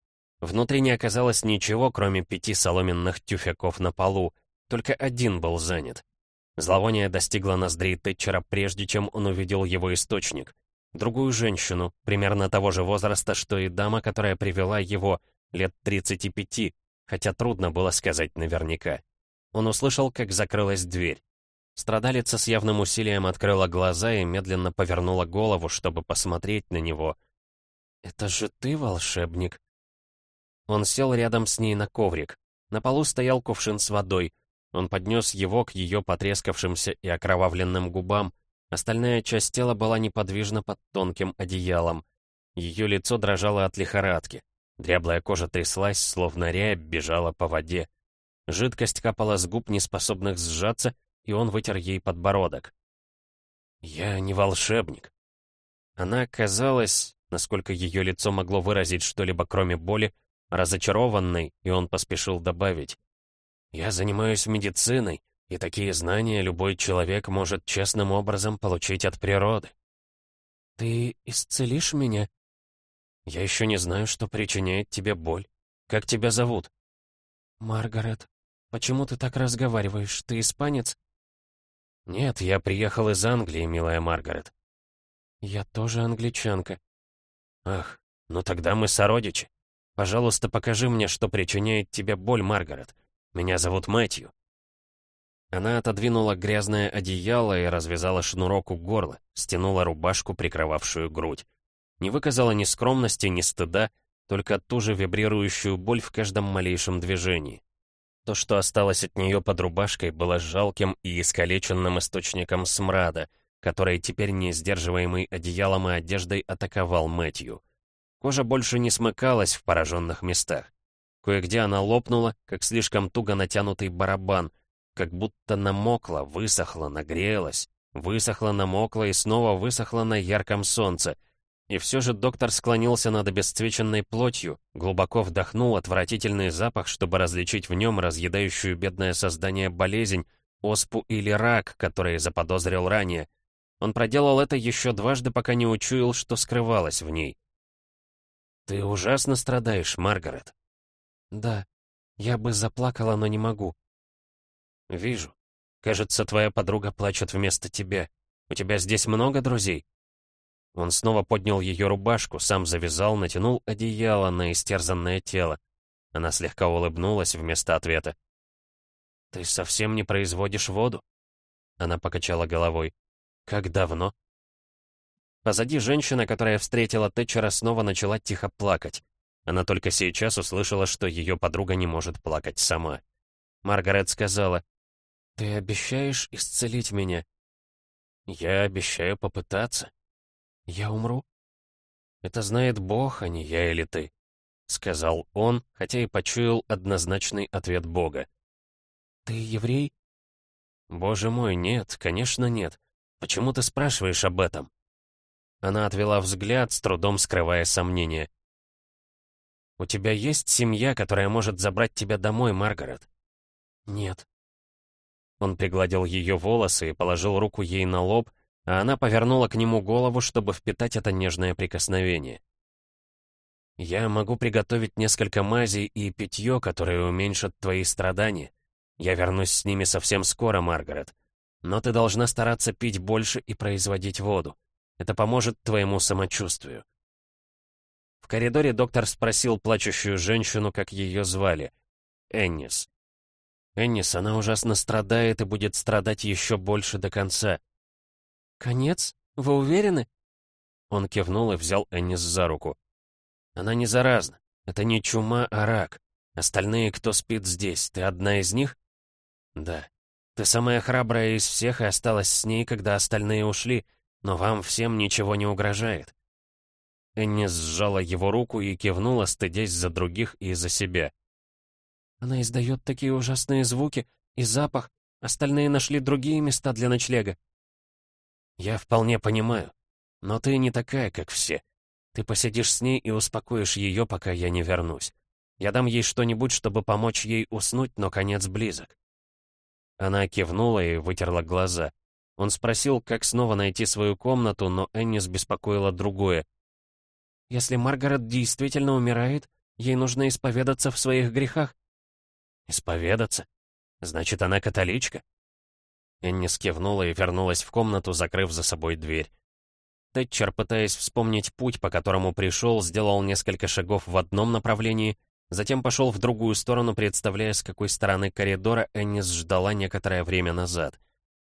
Внутри не оказалось ничего, кроме пяти соломенных тюфяков на полу, только один был занят. Зловоние достигло ноздрей Тэтчера, прежде чем он увидел его источник. Другую женщину, примерно того же возраста, что и дама, которая привела его, лет 35, хотя трудно было сказать наверняка. Он услышал, как закрылась дверь. Страдалица с явным усилием открыла глаза и медленно повернула голову, чтобы посмотреть на него. «Это же ты, волшебник?» Он сел рядом с ней на коврик. На полу стоял кувшин с водой. Он поднес его к ее потрескавшимся и окровавленным губам. Остальная часть тела была неподвижна под тонким одеялом. Ее лицо дрожало от лихорадки. Дряблая кожа тряслась, словно рябь бежала по воде. Жидкость капала с губ, неспособных сжаться, и он вытер ей подбородок. «Я не волшебник». Она казалась, насколько ее лицо могло выразить что-либо кроме боли, разочарованной, и он поспешил добавить. «Я занимаюсь медициной, и такие знания любой человек может честным образом получить от природы». «Ты исцелишь меня?» «Я еще не знаю, что причиняет тебе боль. Как тебя зовут?» «Маргарет». «Почему ты так разговариваешь? Ты испанец?» «Нет, я приехал из Англии, милая Маргарет». «Я тоже англичанка». «Ах, ну тогда мы сородичи. Пожалуйста, покажи мне, что причиняет тебе боль, Маргарет. Меня зовут Мэтью». Она отодвинула грязное одеяло и развязала шнурок у горла, стянула рубашку, прикрывавшую грудь. Не выказала ни скромности, ни стыда, только ту же вибрирующую боль в каждом малейшем движении. То, что осталось от нее под рубашкой, было жалким и искалеченным источником смрада, который теперь не сдерживаемый одеялом и одеждой атаковал Мэтью. Кожа больше не смыкалась в пораженных местах. Кое-где она лопнула, как слишком туго натянутый барабан, как будто намокла, высохла, нагрелась, высохла, намокла и снова высохла на ярком солнце — и все же доктор склонился над обесцвеченной плотью, глубоко вдохнул отвратительный запах, чтобы различить в нем разъедающую бедное создание болезнь, оспу или рак, который заподозрил ранее. Он проделал это еще дважды, пока не учуял, что скрывалось в ней. «Ты ужасно страдаешь, Маргарет». «Да, я бы заплакала, но не могу». «Вижу. Кажется, твоя подруга плачет вместо тебя. У тебя здесь много друзей?» Он снова поднял ее рубашку, сам завязал, натянул одеяло на истерзанное тело. Она слегка улыбнулась вместо ответа. «Ты совсем не производишь воду?» Она покачала головой. «Как давно?» Позади женщина, которая встретила Тэтчера, снова начала тихо плакать. Она только сейчас услышала, что ее подруга не может плакать сама. Маргарет сказала, «Ты обещаешь исцелить меня?» «Я обещаю попытаться», «Я умру?» «Это знает Бог, а не я или ты», — сказал он, хотя и почуял однозначный ответ Бога. «Ты еврей?» «Боже мой, нет, конечно нет. Почему ты спрашиваешь об этом?» Она отвела взгляд, с трудом скрывая сомнения. «У тебя есть семья, которая может забрать тебя домой, Маргарет?» «Нет». Он пригладил ее волосы и положил руку ей на лоб, а она повернула к нему голову, чтобы впитать это нежное прикосновение. Я могу приготовить несколько мазей и питье, которые уменьшат твои страдания. Я вернусь с ними совсем скоро, Маргарет. Но ты должна стараться пить больше и производить воду. Это поможет твоему самочувствию. В коридоре доктор спросил плачущую женщину, как ее звали. Эннис. Эннис, она ужасно страдает и будет страдать еще больше до конца. «Конец? Вы уверены?» Он кивнул и взял Эннис за руку. «Она не заразна. Это не чума, а рак. Остальные, кто спит здесь, ты одна из них?» «Да. Ты самая храбрая из всех и осталась с ней, когда остальные ушли, но вам всем ничего не угрожает». Эннис сжала его руку и кивнула, стыдясь за других и за себя. «Она издает такие ужасные звуки и запах. Остальные нашли другие места для ночлега». «Я вполне понимаю. Но ты не такая, как все. Ты посидишь с ней и успокоишь ее, пока я не вернусь. Я дам ей что-нибудь, чтобы помочь ей уснуть, но конец близок». Она кивнула и вытерла глаза. Он спросил, как снова найти свою комнату, но Эннис беспокоила другое. «Если Маргарет действительно умирает, ей нужно исповедаться в своих грехах». «Исповедаться? Значит, она католичка?» Эннис кивнула и вернулась в комнату, закрыв за собой дверь. Тэтчер, пытаясь вспомнить путь, по которому пришел, сделал несколько шагов в одном направлении, затем пошел в другую сторону, представляя, с какой стороны коридора Эннис ждала некоторое время назад.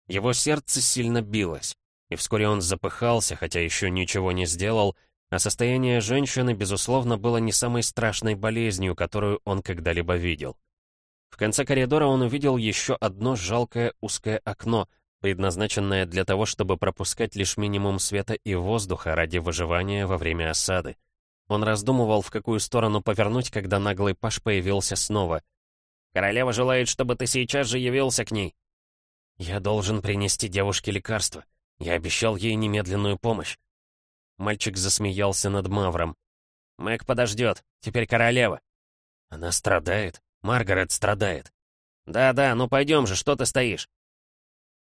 Его сердце сильно билось, и вскоре он запыхался, хотя еще ничего не сделал, а состояние женщины, безусловно, было не самой страшной болезнью, которую он когда-либо видел. В конце коридора он увидел еще одно жалкое узкое окно, предназначенная для того, чтобы пропускать лишь минимум света и воздуха ради выживания во время осады. Он раздумывал, в какую сторону повернуть, когда наглый паш появился снова. «Королева желает, чтобы ты сейчас же явился к ней». «Я должен принести девушке лекарство. Я обещал ей немедленную помощь». Мальчик засмеялся над Мавром. «Мэг подождет. Теперь королева». «Она страдает. Маргарет страдает». «Да-да, ну пойдем же, что ты стоишь?»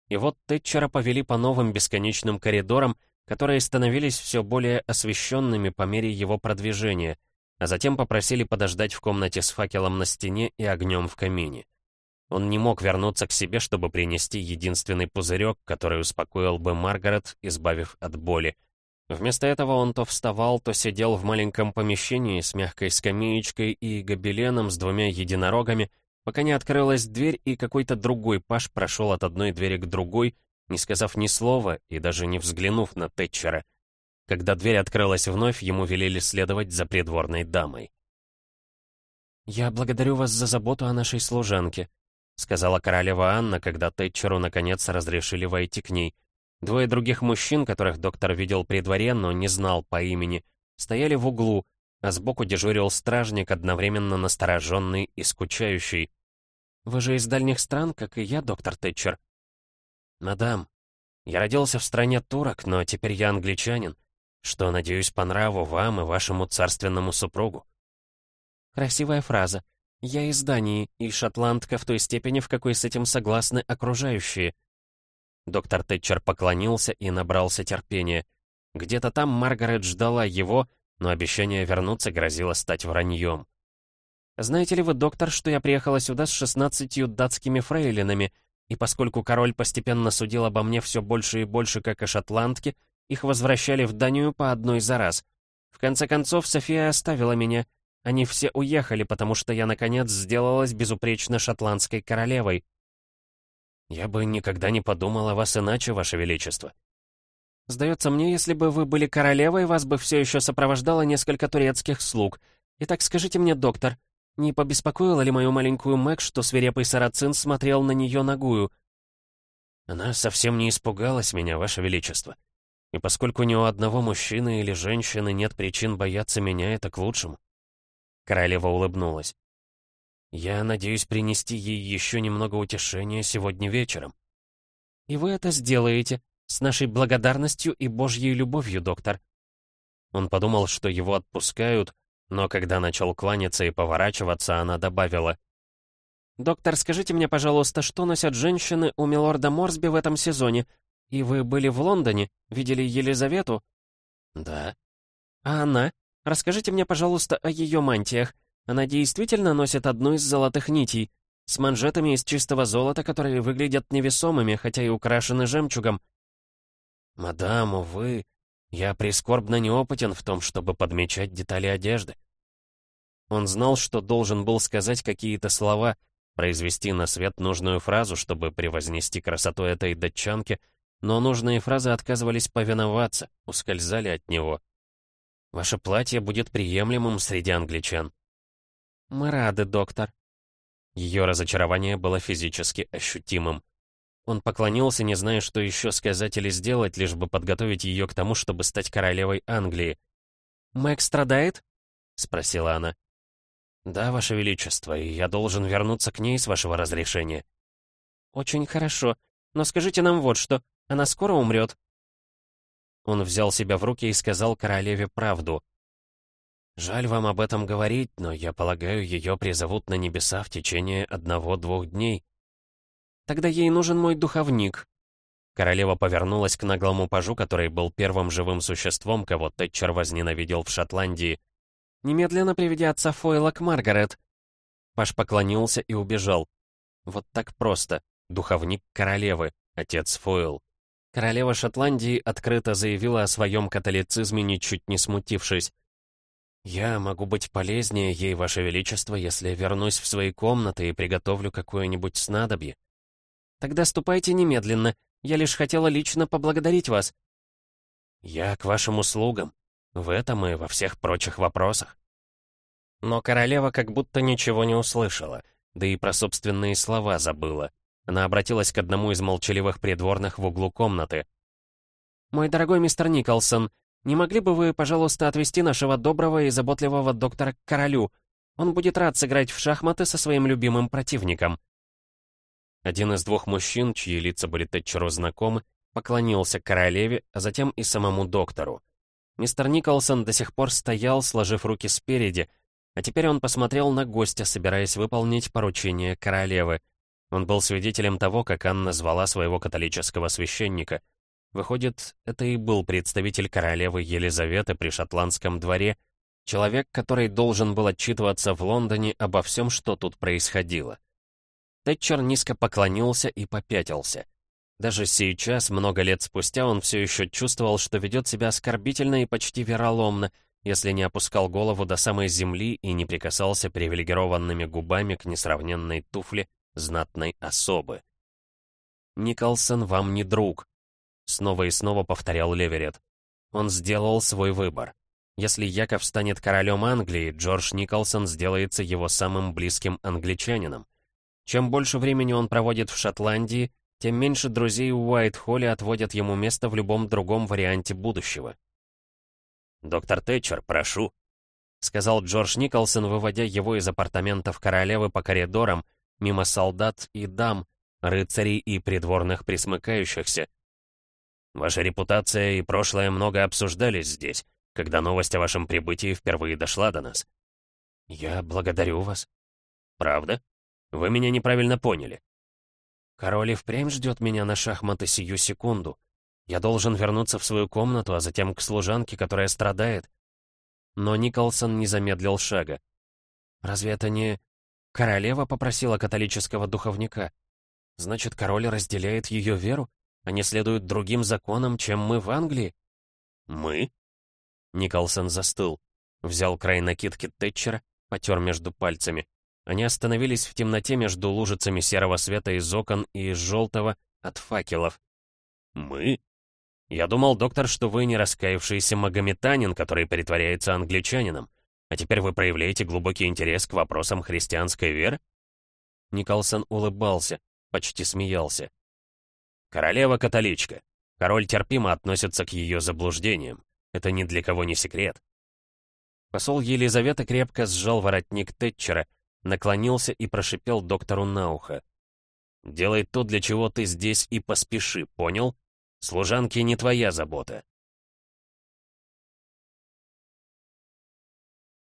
И вот Тэтчера повели по новым бесконечным коридорам, которые становились все более освещенными по мере его продвижения, а затем попросили подождать в комнате с факелом на стене и огнем в камине. Он не мог вернуться к себе, чтобы принести единственный пузырек, который успокоил бы Маргарет, избавив от боли. Вместо этого он то вставал, то сидел в маленьком помещении с мягкой скамеечкой и гобеленом с двумя единорогами, пока не открылась дверь, и какой-то другой паш прошел от одной двери к другой, не сказав ни слова и даже не взглянув на Тэтчера. Когда дверь открылась вновь, ему велели следовать за придворной дамой. «Я благодарю вас за заботу о нашей служанке», — сказала королева Анна, когда Тэтчеру наконец разрешили войти к ней. Двое других мужчин, которых доктор видел при дворе, но не знал по имени, стояли в углу, а сбоку дежурил стражник, одновременно настороженный и скучающий. «Вы же из дальних стран, как и я, доктор Тэтчер?» «Мадам, я родился в стране турок, но теперь я англичанин, что, надеюсь, по нраву вам и вашему царственному супругу». Красивая фраза. «Я из Дании, и шотландка в той степени, в какой с этим согласны окружающие». Доктор Тэтчер поклонился и набрался терпения. Где-то там Маргарет ждала его, но обещание вернуться грозило стать враньем. «Знаете ли вы, доктор, что я приехала сюда с шестнадцатью датскими фрейлинами, и поскольку король постепенно судил обо мне все больше и больше, как о шотландке, их возвращали в Данию по одной за раз. В конце концов, София оставила меня. Они все уехали, потому что я, наконец, сделалась безупречно шотландской королевой». «Я бы никогда не подумал о вас иначе, ваше величество», Сдается мне, если бы вы были королевой, вас бы все еще сопровождало несколько турецких слуг. Итак, скажите мне, доктор, не побеспокоила ли мою маленькую Мэг, что свирепый сарацин смотрел на нее ногую? Она совсем не испугалась меня, ваше величество. И поскольку ни у одного мужчины или женщины нет причин бояться меня, это к лучшему. Королева улыбнулась. Я надеюсь принести ей еще немного утешения сегодня вечером. И вы это сделаете, с нашей благодарностью и Божьей любовью, доктор». Он подумал, что его отпускают, но когда начал кланяться и поворачиваться, она добавила. «Доктор, скажите мне, пожалуйста, что носят женщины у милорда Морсби в этом сезоне? И вы были в Лондоне? Видели Елизавету?» «Да». «А она? Расскажите мне, пожалуйста, о ее мантиях. Она действительно носит одну из золотых нитей, с манжетами из чистого золота, которые выглядят невесомыми, хотя и украшены жемчугом. «Мадам, увы, я прискорбно неопытен в том, чтобы подмечать детали одежды». Он знал, что должен был сказать какие-то слова, произвести на свет нужную фразу, чтобы превознести красоту этой датчанки, но нужные фразы отказывались повиноваться, ускользали от него. «Ваше платье будет приемлемым среди англичан». «Мы рады, доктор». Ее разочарование было физически ощутимым. Он поклонился, не зная, что еще сказать или сделать, лишь бы подготовить ее к тому, чтобы стать королевой Англии. «Мэг страдает?» — спросила она. «Да, Ваше Величество, и я должен вернуться к ней с вашего разрешения». «Очень хорошо. Но скажите нам вот что. Она скоро умрет?» Он взял себя в руки и сказал королеве правду. «Жаль вам об этом говорить, но я полагаю, ее призовут на небеса в течение одного-двух дней». «Тогда ей нужен мой духовник». Королева повернулась к наглому пажу, который был первым живым существом, кого Тэтчер возненавидел в Шотландии. «Немедленно приведи отца Фойла к Маргарет». Паж поклонился и убежал. Вот так просто. Духовник королевы, отец Фойл. Королева Шотландии открыто заявила о своем католицизме, ничуть не смутившись. «Я могу быть полезнее ей, Ваше Величество, если вернусь в свои комнаты и приготовлю какое-нибудь снадобье». «Тогда ступайте немедленно. Я лишь хотела лично поблагодарить вас». «Я к вашим услугам. В этом и во всех прочих вопросах». Но королева как будто ничего не услышала, да и про собственные слова забыла. Она обратилась к одному из молчаливых придворных в углу комнаты. «Мой дорогой мистер Николсон, не могли бы вы, пожалуйста, отвезти нашего доброго и заботливого доктора к королю? Он будет рад сыграть в шахматы со своим любимым противником». Один из двух мужчин, чьи лица были Тэтчеру знакомы, поклонился королеве, а затем и самому доктору. Мистер Николсон до сих пор стоял, сложив руки спереди, а теперь он посмотрел на гостя, собираясь выполнить поручение королевы. Он был свидетелем того, как Анна звала своего католического священника. Выходит, это и был представитель королевы Елизаветы при шотландском дворе, человек, который должен был отчитываться в Лондоне обо всем, что тут происходило. Тэтчер низко поклонился и попятился. Даже сейчас, много лет спустя, он все еще чувствовал, что ведет себя оскорбительно и почти вероломно, если не опускал голову до самой земли и не прикасался привилегированными губами к несравненной туфле знатной особы. «Николсон вам не друг», — снова и снова повторял Леверет. «Он сделал свой выбор. Если Яков станет королем Англии, Джордж Николсон сделается его самым близким англичанином. Чем больше времени он проводит в Шотландии, тем меньше друзей у Уайт-Холле отводят ему место в любом другом варианте будущего. «Доктор Тэтчер, прошу», — сказал Джордж Николсон, выводя его из апартаментов королевы по коридорам, мимо солдат и дам, рыцарей и придворных присмыкающихся. Ваша репутация и прошлое много обсуждались здесь, когда новость о вашем прибытии впервые дошла до нас. Я благодарю вас. Правда? Вы меня неправильно поняли. Король и впрямь ждет меня на шахматы сию секунду. Я должен вернуться в свою комнату, а затем к служанке, которая страдает. Но Николсон не замедлил шага. Разве это не... Королева попросила католического духовника. Значит, король разделяет ее веру? Они следуют другим законам, чем мы в Англии? Мы? Николсон застыл. Взял край накидки Тэтчера, потер между пальцами. Они остановились в темноте между лужицами серого света из окон и из желтого от факелов. «Мы?» «Я думал, доктор, что вы не раскаявшийся магометанин, который притворяется англичанином. А теперь вы проявляете глубокий интерес к вопросам христианской веры?» Николсон улыбался, почти смеялся. «Королева-католичка. Король терпимо относится к ее заблуждениям. Это ни для кого не секрет». Посол Елизавета крепко сжал воротник Тэтчера, наклонился и прошипел доктору на ухо. «Делай то, для чего ты здесь, и поспеши, понял? Служанки не твоя забота.